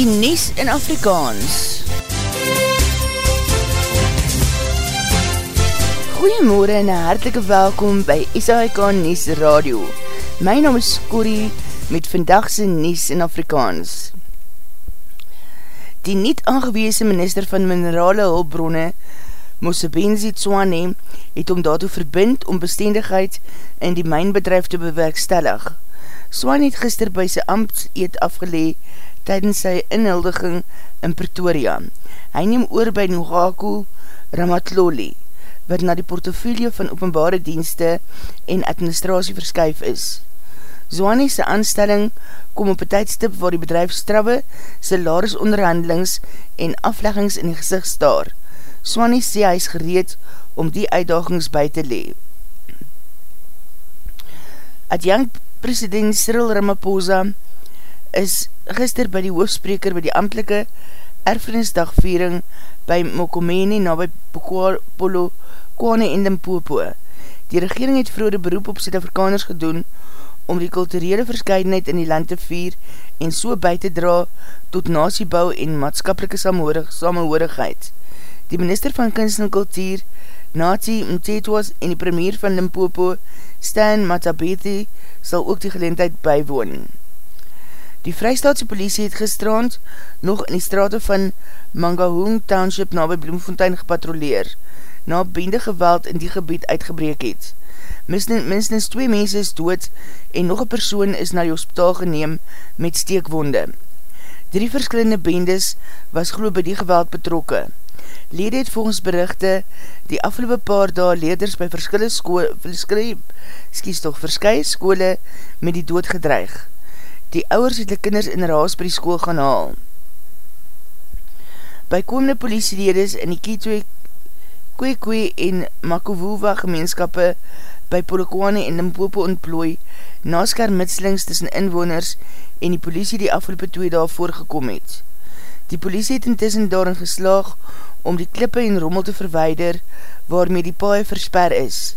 die Nies in Afrikaans. Goeiemorgen en hartelike welkom by SAIK Nies Radio. My naam is Corrie met vandagse Nies in Afrikaans. Die niet aangeweese minister van minerale hulpbronne, Mosebenzi Tswane, het om daartoe verbind om bestendigheid in die mijnbedrijf te bewerkstellig. Swan het gister by sy ambt eet afgelee tydens sy inhuldiging in Pretoria. Hy neem oor by Nugaku Ramatloli, wat na die portofilie van openbare dienste en administratie verskuif is. Zwane sy aanstelling kom op een tydstip waar die bedrijf strawwe, salaris onderhandelings en afleggings in die gezicht staar. Swane sê hy is gereed om die uitdagings by te lee. Adjunct president Cyril Ramaphosa is gister by die hoofspreker by die amtelike erfenisdagviering by Mokomene na by Polo Kwane en Limpopo. Die regering het vroeg die beroep op Zuid-Afrikaners gedoen om die kulturele verscheidenheid in die land te vier en so by te dra tot nasiebouw en maatskapelike samenhoorigheid. Die minister van kunst en kultuur, Nati Mtetwas en die premier van Limpopo, Stan Matabete, sal ook die geleentheid bywoon. Die Vrystaatse polisie het gistrand nog in die strate van Mangahoong Township na by Bloemfontein gepatroleer, na bende geweld in die gebied uitgebreek het. Minstens twee mense is dood en nog een persoon is na die hospitaal geneem met steekwonde. Drie verskillende bendes was geloof by die geweld betrokke. Lede het volgens berichte die afgelopen paar dae leerders by verskille skole, verskille, skies toch, verskye skole met die dood gedreig. Die ouwers het die kinders in raas by die school gaan haal. By komende politieledes in die Kietwe, Kwekwe en Makovuwa gemeenskappe by Polokwane en Limpopo ontplooi, naskar mitslings tussen inwoners en die politie die afgelopen twee dae voorgekom het. Die politie het intussen daarin geslaag om die klippe en rommel te verweider waarmee die paie versper is.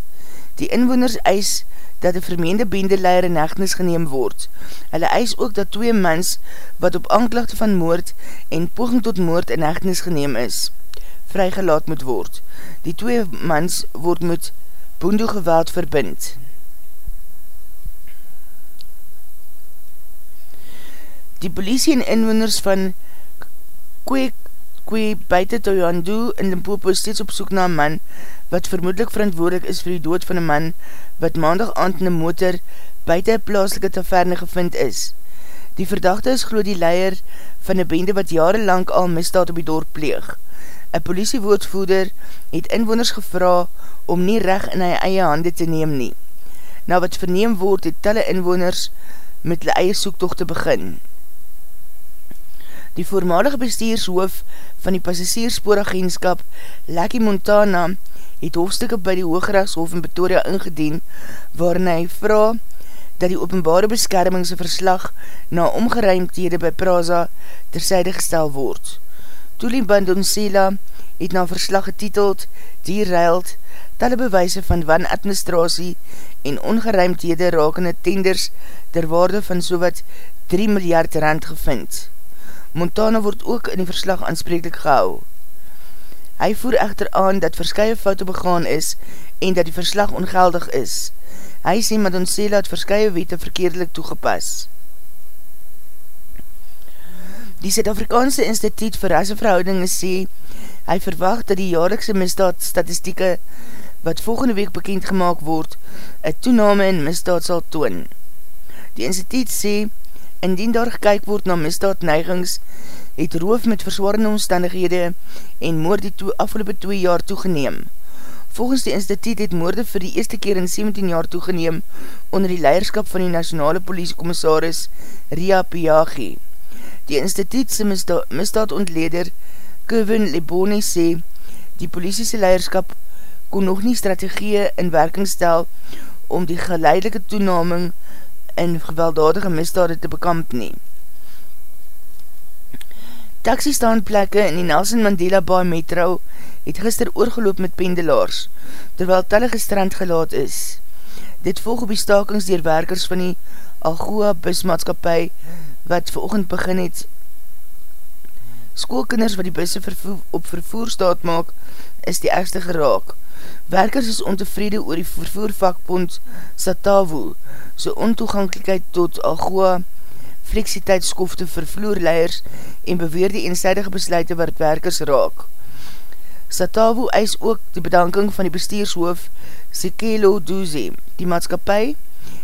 Die inwoners eis dat die vermeende bendeleier in hechtenis geneem word. Hulle eis ook dat twee mens wat op aanklachte van moord en poging tot moord in hechtenis geneem is, vrygelaat moet word. Die twee mens word met boendo geweld verbind. Die politie en inwoners van Kwek Kwe buiten Toyandu in Limpopo steeds op soek na man wat vermoedelijk verantwoordelik is vir die dood van een man wat maandag aand in een motor buiten een plaaslike taverne gevind is. Die verdachte is geloof die leier van een bende wat jarenlang al misdaad op die dorp pleeg. Een politiewoordvoerder het inwoners gevra om nie recht in hy eie hande te neem nie. Na wat verneem word het telle inwoners met die eie soektocht te begin. Die voormalige bestuurshoof van die passagierspooragentskap Lucky Montana het hoofdstukke by die Hoogrechtshof in Pretoria ingedien waarin hy vraag dat die openbare beskermingse verslag na omgeruimdhede by Praza terzijde gestel word. Tuli Bandonsela het na verslag getiteld Die Reild talle bewijse van wanadministratie en ongeruimdhede rakende tenders ter waarde van sowat 3 miljard rand gevind. Montana word ook in die verslag aanspreeklik gehou. Hy voer echter aan dat verskye foute begaan is en dat die verslag ongeldig is. Hy sê Madonsela het verskye wete verkeerdelik toegepas. Die Zuid-Afrikaanse Instituut vir Rasseverhoudinge sê hy verwacht dat die jaarlikse misdaadstatistieke wat volgende week bekend gemaakt word, een toename in misdaad sal toon. Die instituut sê Indien daar gekyk word na misdaadneigings, het roof met verswarende omstandighede en moord die toe, afgelopen 2 jaar toegeneem. Volgens die instituut het moorde vir die eerste keer in 17 jaar toegeneem onder die leiderskap van die nationale politiekommissaris Ria Piagi. Die instituutse misda misdaadontleder Kevin Leboni sê, die politiese leiderskap kon nog nie strategieë in werking stel om die geleidelike toenaming in gewelddadige misdade te bekamp nie. Taxistaanplekke in die Nelson Mandela Bay Metro het gister oorgeloop met pendelaars, terwyl talle gestrand gelaat is. Dit volg op die stakings dier werkers van die Algoa busmaatskapie wat veroogend begin het Skoolkinders wat die busse vervoer, op vervoer staat maak, is die ergste geraak. Werkers is ontevrede oor die vervoervakbond Satavu, so ontoegankelijkheid tot Algoa fleksiteitskofte vir vloerleiers en beweer die eenzijdige besluite wat werkers raak. Satavu eis ook die bedanking van die bestuurshoof Sekelo Duze. Die maatskapie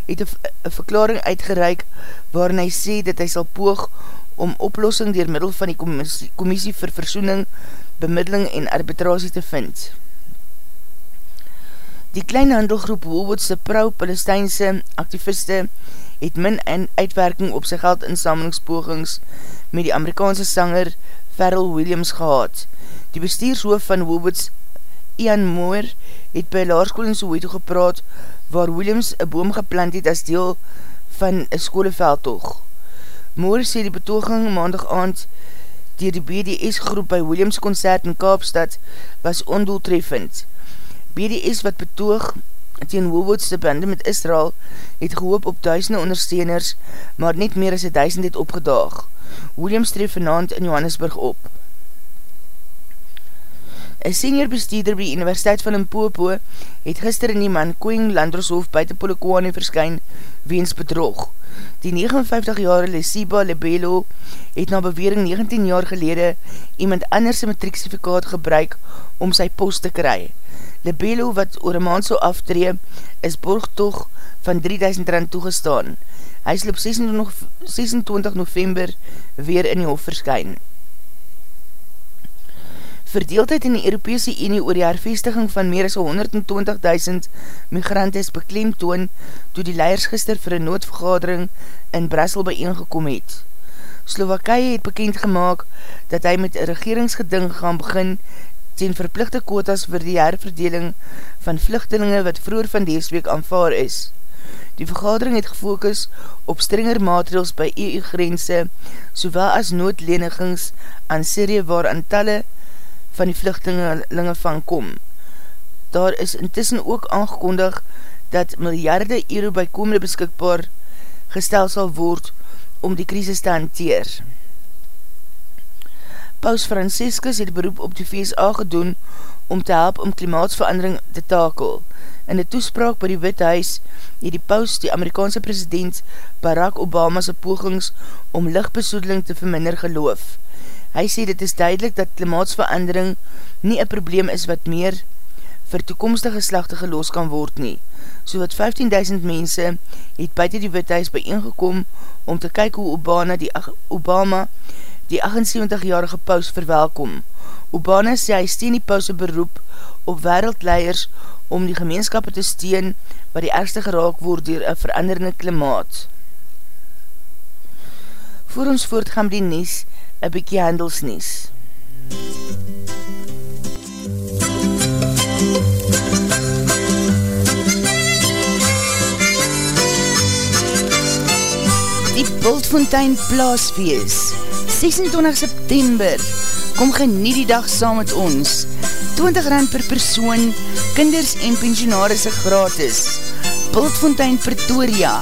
het een verklaring uitgereik waarin hy sê dat hy sal poog om oplossing dier middel van die commissie, commissie vir versoening, bemiddeling en arbitrasie te vind. Die kleine handelgroep Woolworthse pro-Palestijnse activiste het min en uitwerking op sy geldinsamelingspogings met die Amerikaanse sanger Pharrell Williams gehad. Die bestuurshoof van Woolworths Ian Moore het by laarskoel in Soweto gepraat waar Williams een boom geplant het as deel van een skoleveldtoog. Moore sê die betoging maandag aand dier die BDS groep by Williams concert in Kaapstad was ondoeltreffend. BDS wat betoog teen Woolworth's bande met Israel het gehoop op duisende ondersteuners, maar net meer as een duisend het opgedaag. Williams tref vanavond in Johannesburg op. Een senior bestuurder by die Universiteit van Limpopo het gister in die man Koeing Landroshof buiten Polokwane verskyn weens bedrog. Die 59-jarige Lesiba Lebelo het na bewering 19 jaar gelede iemand anders matrieksifikaat gebruik om sy post te kry. Lebelo wat oor een maand so aftree is borgtog van 3000 rand toegestaan. Hy sal op 26 november weer in die hof verskyn. Verdeeldheid in die Europese Unie oor die hervestiging van meer as 120.000 migrantes bekleem toon toe die leiers gister vir een noodvergadering in Brussel bijeengekom het. Slovakia het bekend gemaakt dat hy met een regeringsgeding gaan begin ten verplichte quotas vir die herverdeling van vluchtelinge wat vroeger van dees week aanvaar is. Die vergadering het gefokus op strenger maatregels by EU-grense, sowel as noodlenigings aan Syrië waar aan talle van die vluchtelinge van kom. Daar is intussen ook aangekondig dat miljarde euro by komende beskikbaar gestel sal word om die krisis te hanteer. Paus Franciscus het beroep op die VSA gedoen om te help om klimaatsverandering te takel. In die toespraak by die Withuis het die paus die Amerikaanse president Barack Obama's pogings om lichtbesoedeling te verminder geloof. Hy sê dit is duidelik dat klimaatsverandering nie een probleem is wat meer vir toekomstige slachte geloos kan word nie. So wat 15.000 mense het buiten die withuis bijeengekom om te kyk hoe Obama die, Obama die 78-jarige paus verwelkom. Obama sê hy steen die pause beroep op wereldleiers om die gemeenskap te steen wat die ergste geraak word dier een veranderende klimaat. Voor ons voortgaan die nies, een bykie handelsnies. Die Bultfontein Plaasfeest 26 September Kom genie die dag saam met ons 20 rand per persoon Kinders en pensionarisse gratis Bultfontein Pretoria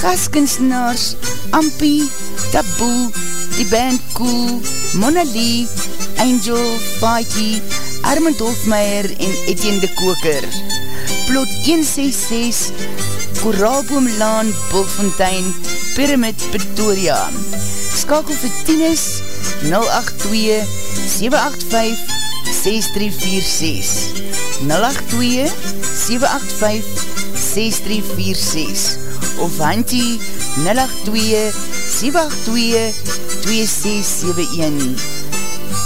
Gaskunstenaars Ampie, Taboe die band Cool, Mona Lee, Angel, Paiki, Armand Hofmeyer en Etienne de Koker. Plot 166, Koraalboomlaan, Bolfontein, Pyramid, Pretoria. Skakel vir Tienis, 082-785-6346. 082-785-6346. Of Hantie, 082-782-6346. 2671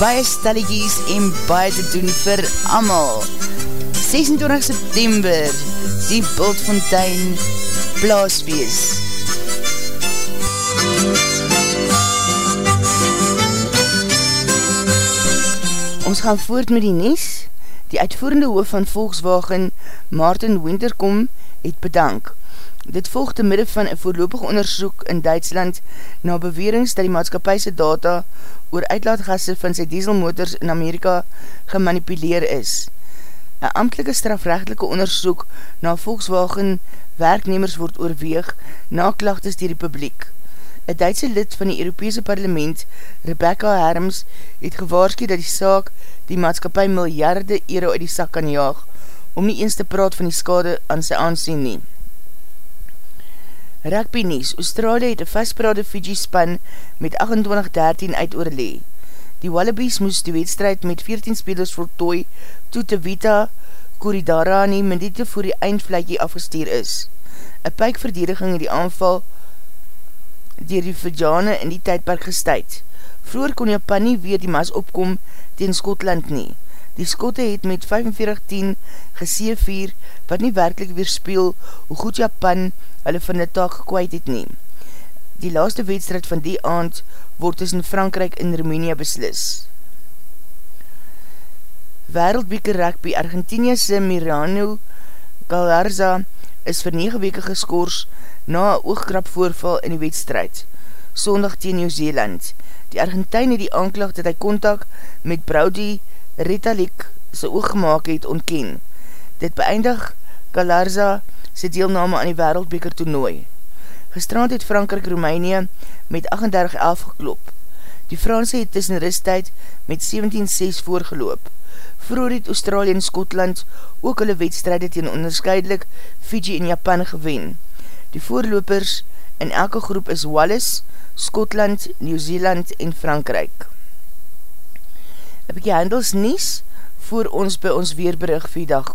Baie stelligies en baie te doen vir amal 26 September Die Bultfontein Plaaswees Ons gaan voort met die Nies Die uitvoerende hoof van Volkswagen Martin Winterkom het bedank Dit volg te midde van een voorlopig onderzoek in Duitsland na bewerings dat die maatskapijse data oor uitlaatgasse van sy dieselmotors in Amerika gemanipuleer is. Een amtelike strafrechtelike onderzoek na Volkswagen werknemers word oorweeg na klachtes die republiek. Een Duitse lid van die Europese parlement, Rebecca Herms, het gewaarski dat die saak die maatskapie miljarde euro uit die sak kan jaag, om nie eens te praat van die skade aan sy aansien nie. Rugby Nies, Australië het een vastpraade Fiji span met 28-13 uit oorlee. Die Wallabies moes die wedstrijd met 14 spelers voltooi toe te Vita Koridara nie minute voor die eindvlekkie afgestuur is. Een pijkverdediging het die aanval dier die Vijane in die tydpark gestuid. Vroeger kon Japan nie weer die mas opkom tegen Skotland nie. Die Skotte het met 45-10 geseevier wat nie werkelijk weer speel hoe goed Japan hulle van die taak gekwaad het nie. Die laaste wedstrijd van die aand word tussen Frankrijk en Roemenia beslis. Wereldbeker rugby Argentiniase Mirano Galarza is vir 9 weke geskoors na een oogkrap voorval in die wedstrijd, sondag teen Nieuw-Zeeland. Die Argentijn het die aanklag dat hy kontak met Brody Retalik sy oog gemaakt het ontken. Dit beëindig Galarza sy deelname aan die wereldbeker toernooi. Gestrand het Frankrijk Roemenië met 38-11 geklop. Die Franse het tussen rusttijd met 17-6 voorgeloop. Vroeger het Australië en Skotland ook hulle wedstrijde teen onderscheidelik Fiji en Japan gewen. Die voorlopers in elke groep is Wallis, Skotland, Nieuw-Zeeland en Frankrijk. Ek jy handels nies voor ons by ons weerberig vir die dag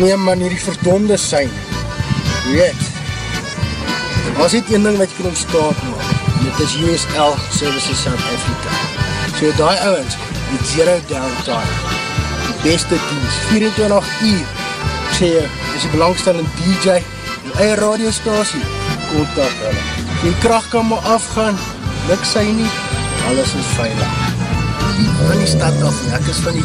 Nee man, hier die verdonde sein. Weet, as dit een ding wat jy kan ontstaat maak, dit is USL Services South Africa. So die ouwens, met zero downtime, die beste dienst, 24 uur, ek sê jy, is die belangstellende DJ, die eie radiostasie, kontak hulle die kracht kan maar afgaan, luk sy nie, alles is veilig. Van die stad af, ek is van die,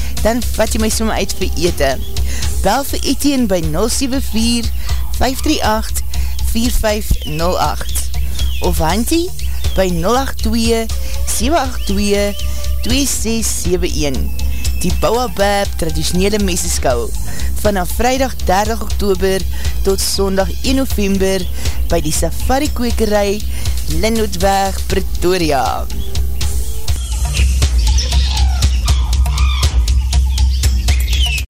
dan vat jy my somme uit vir ete. Bel vir Etienne by 074 538 4508 of Hantie by 082 782 2671 Die Bouwabab traditionele meseskou vanaf vrijdag 30 oktober tot sondag 1 november by die safari kwekerij Linnootweg Pretoria.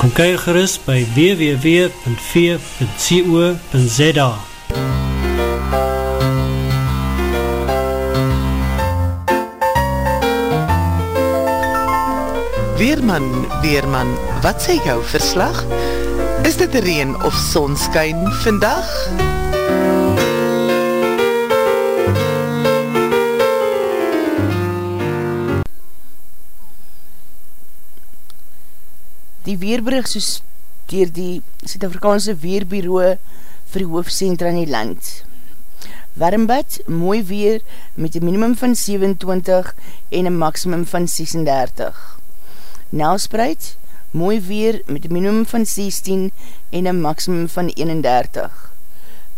Kom kyk gerust by www.v.co.za Weerman, Weerman, wat sê jou verslag? Is dit reen of sonskyn vandag? Die weerbrug soos dier die Suid-Afrikaanse Weerbureau vir die hoofdcentra in die land. Warmbad, mooi weer met een minimum van 27 en een maximum van 36. Nelspreid, mooi weer met een minimum van 16 en een maximum van 31.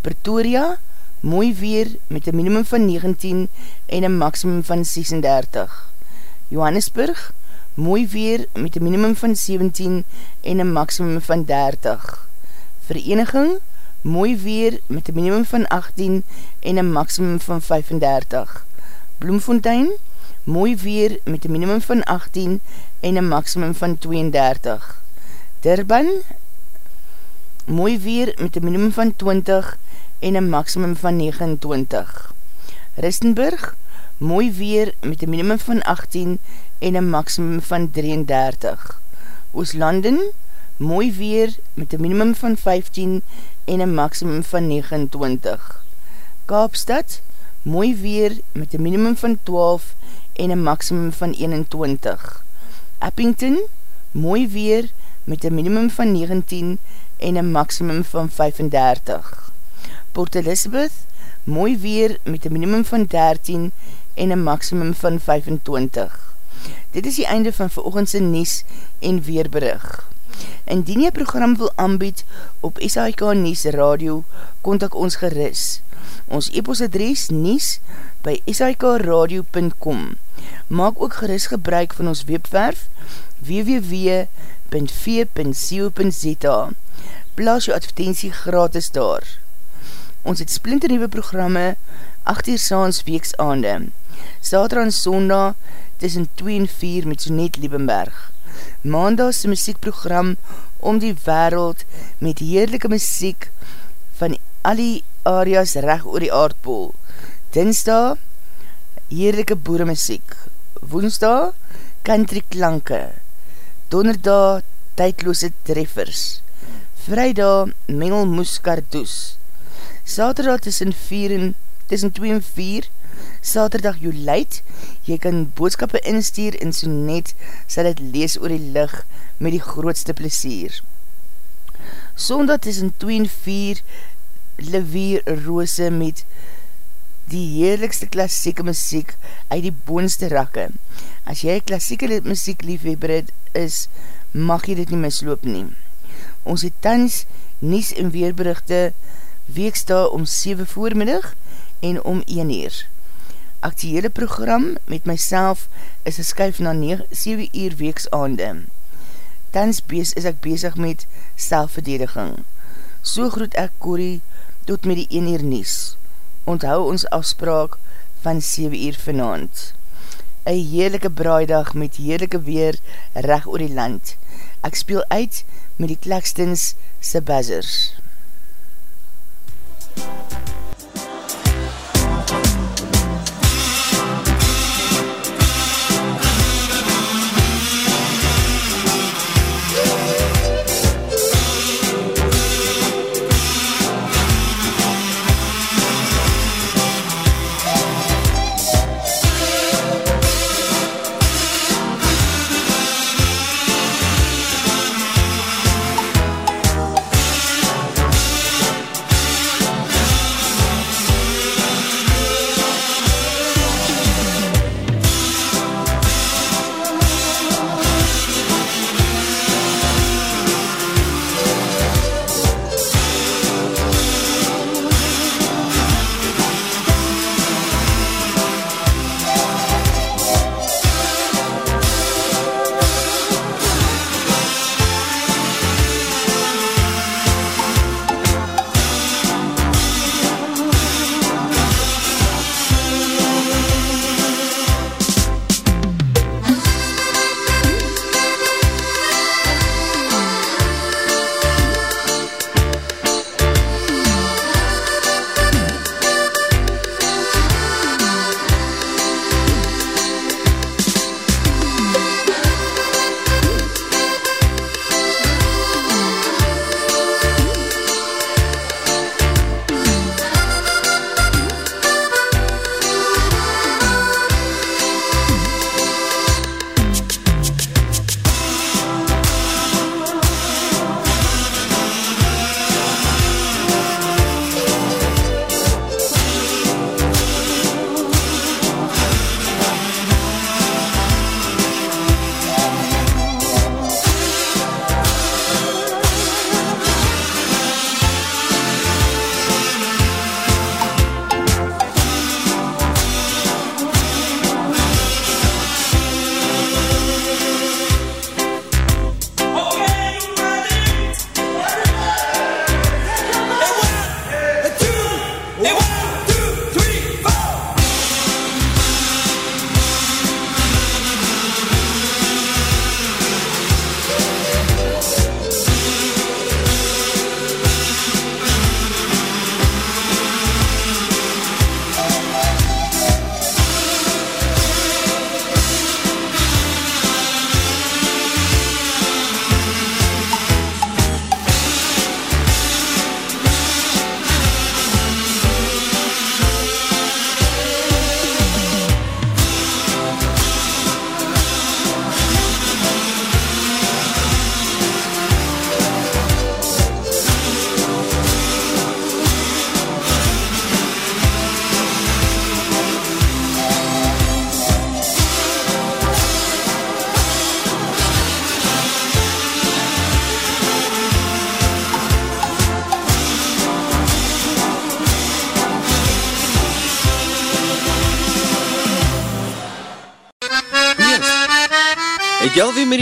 Pretoria, mooi weer met een minimum van 19 en een maximum van 36. Johannesburg, mooi weer met een minimum van 17 en een maximum van 30. Vereniging, mooi weer met een minimum van 18 en een maximum van 35. Bloemfontein, mooi weer met een minimum van 18 en een maximum van 32. Durban, mooi weer met een minimum van 20 en een maximum van 29. Ristenburg, mooi weer met een minimum van 18 en een maximum van 33. Ooslanden, mooi weer met een minimum van 15 en een maximum van 29. Kaapstad, mooi weer met een minimum van 12 en een maximum van 21. Eppington, mooi weer met een minimum van 19 en een maximum van 35. Port Elizabeth, mooi weer met een minimum van 13 en een maximum van 25. Dit is die einde van veroogendse Nies en Weerberig. Indien jy program wil aanbied op SHK Nies Radio, kontak ons geris. Ons e-post adres Nies by shkradio.com Maak ook geris gebruik van ons webwerf www.v.co.za Plaas jou advertentie gratis daar. Ons het splinter nieuwe programme 8 uur saans weeks aande. Sater en Sonda tussen 2 en 4 met Sonet Liebenberg. Maandag sy muziekprogram om die wereld met heerlijke muziek van al die areas recht oor die aardpool. Dinsdag heerlijke boeremuziek. Woensdag country klanke donderdag tydloose treffers, vrijdag mengelmoes kardoes, saterdag tussen 4 en tussen 2 en 4, saterdag jou leid, jy kan boodskappe instuur en so net sal het lees oor die lig met die grootste plesier. Sondag tussen 2 en 4, Levier Rose met die heerlikste klassieke muziek uit die boonste rakke. As jy klassieke muziek liefhebber is, mag jy dit nie misloop nie. Ons het tans Nies en Weerberichte weeksta om 7 voormiddag en om 1 uur. Actiehele program met myself is geskyf na 9, 7 uur weeks aande. Tans bees is ek bezig met selfverdediging. So groet ek Corrie tot met die 1 uur Nies. Onthou ons afspraak van 7 uur vanavond. Een heerlijke braaidag met heerlijke weer recht oor die land. Ek speel uit met die Klekstens se buzzers.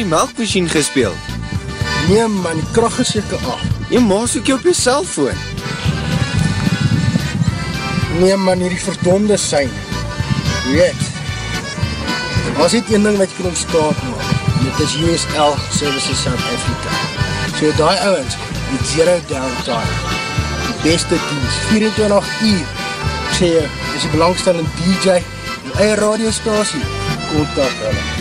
Die melkmachine gespeeld? Nee man, die kracht is jyke af. Jy maas ook jy op jy cellfoon. Nee man, hierdie verdonde sein. Weet, as dit een ding wat jy kan ontstaat maak, dit is USL Services South Africa. So die ouwens, met zero downtime, die beste dienst, 24 uur, ek sê jy, is die belangstellende DJ, die eie radiostasie, kontak hulle.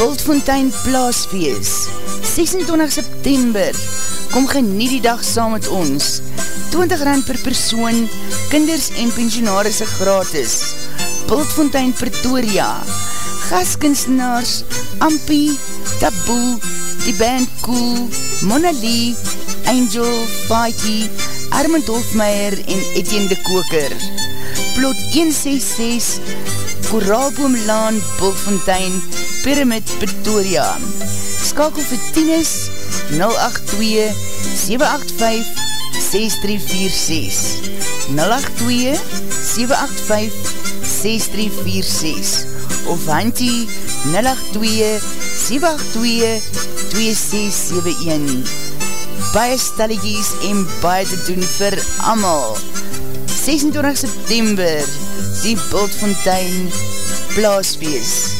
Bultfontein Plaasfees. 26 September. Kom genie die dag saam met ons. 20 rand per persoon Kinders en pensionarisse gratis. Bultfontein Pretoria. Gaskunstenaars Ampie, Taboe Die Band Cool Mona Lee Angel, Faiky Armand Hofmeyer en Etienne de Koker. Plot 166 Koraalboomlaan Bultfontein Pyramid Pretoria. Skakel vir Tienis 082-785-6346 082-785-6346 of Hantie 082-782-2671 Baie stelligies en baie te doen vir amal 26 September die Bultfontein Blaasbees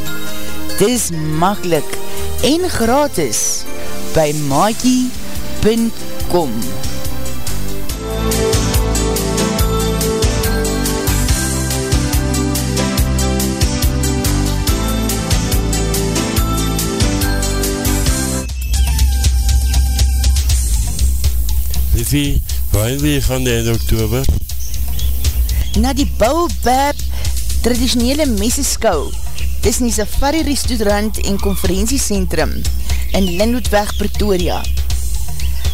Dit is makkelijk en gratis by maakie.com Liffie, waar wil jy gaan die einde oktober? Na die Baobab traditionele meseskou Dis in die Safari Restaurant en Conferentiecentrum in Linwoodweg, Pretoria.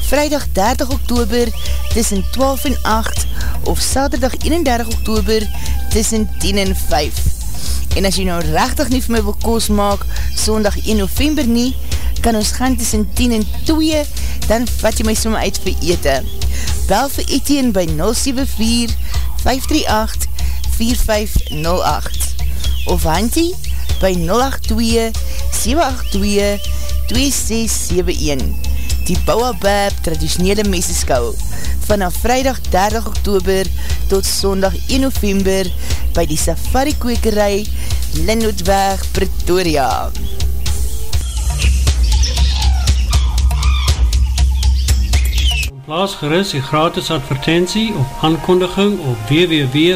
Vrijdag 30 oktober tussen 12 en 8 of Saterdag 31 oktober tussen 10 en 5. En as jy nou rechtig nie vir my wil koos maak, sondag 1 november nie, kan ons gaan tussen 10 en 2, dan vat jy my somme uit vir ete. Bel vir Etienne by 074 538 4508 of Hantie by 082-782-2671 Die Bouwabab traditionele meseskou vanaf vrijdag 30 oktober tot sondag 1 november by die Safari Kwekerij Linnootweg Pretoria. Plaas gerust die gratis advertentie of aankondiging op www.v.co.za